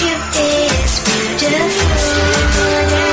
you this beautiful?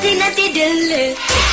Nothing, nothing, do